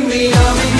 me, I'm